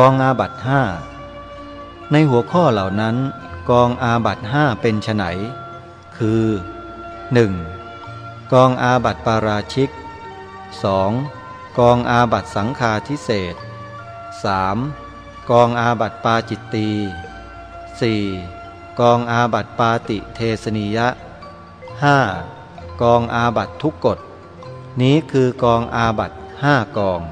กองอาบัตห้าในหัวข้อเหล่านั้นกองอาบัตห้าเป็นไนคือ 1. กองอาบัตปาราชิก 2. กองอาบัตสังฆาทิเศษ 3. กองอาบัตปาจิตตี 4. กองอาบัตปาติเทสนิยะ 5. กองอาบัตทุกกฎนี้คือกองอาบัตห้ากอง